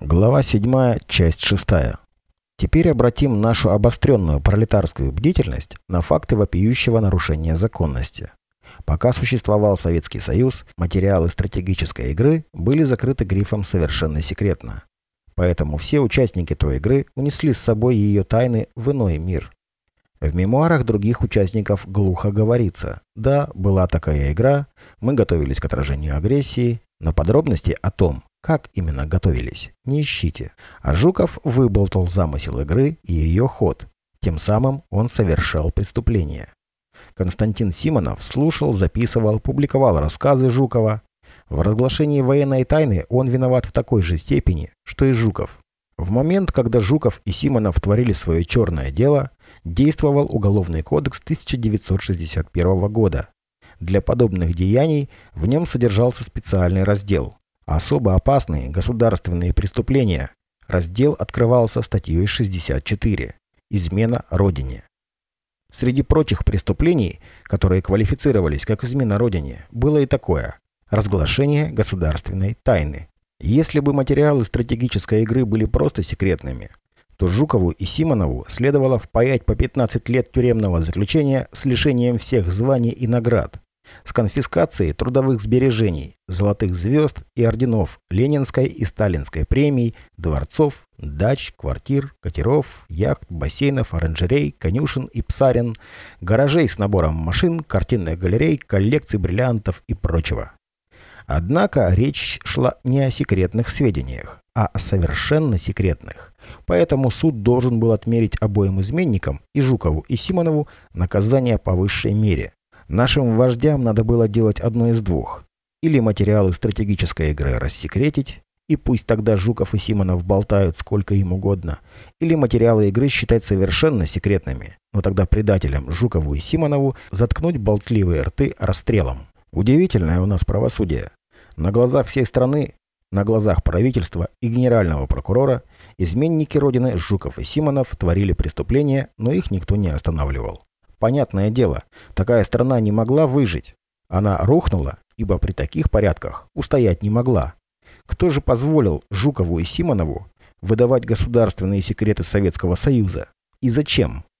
Глава 7, часть 6. Теперь обратим нашу обостренную пролетарскую бдительность на факты вопиющего нарушения законности. Пока существовал Советский Союз, материалы стратегической игры были закрыты грифом «совершенно секретно». Поэтому все участники той игры унесли с собой ее тайны в иной мир. В мемуарах других участников глухо говорится «Да, была такая игра, мы готовились к отражению агрессии, но подробности о том, как именно готовились, не ищите. А Жуков выболтал замысел игры и ее ход. Тем самым он совершал преступление. Константин Симонов слушал, записывал, публиковал рассказы Жукова. В разглашении военной тайны он виноват в такой же степени, что и Жуков. В момент, когда Жуков и Симонов творили свое черное дело, действовал Уголовный кодекс 1961 года. Для подобных деяний в нем содержался специальный раздел Особо опасные государственные преступления. Раздел открывался статьей 64 «Измена Родине». Среди прочих преступлений, которые квалифицировались как измена Родине, было и такое – разглашение государственной тайны. Если бы материалы стратегической игры были просто секретными, то Жукову и Симонову следовало впаять по 15 лет тюремного заключения с лишением всех званий и наград, с конфискацией трудовых сбережений, золотых звезд и орденов Ленинской и Сталинской премий, дворцов, дач, квартир, катеров, яхт, бассейнов, оранжерей, конюшен и псарин, гаражей с набором машин, картинных галерей, коллекций бриллиантов и прочего. Однако речь шла не о секретных сведениях, а о совершенно секретных. Поэтому суд должен был отмерить обоим изменникам, и Жукову, и Симонову, наказание по высшей мере, Нашим вождям надо было делать одно из двух. Или материалы стратегической игры рассекретить, и пусть тогда Жуков и Симонов болтают сколько им угодно, или материалы игры считать совершенно секретными, но тогда предателям Жукову и Симонову заткнуть болтливые рты расстрелом. Удивительное у нас правосудие. На глазах всей страны, на глазах правительства и генерального прокурора изменники Родины Жуков и Симонов творили преступления, но их никто не останавливал. Понятное дело, такая страна не могла выжить. Она рухнула, ибо при таких порядках устоять не могла. Кто же позволил Жукову и Симонову выдавать государственные секреты Советского Союза? И зачем?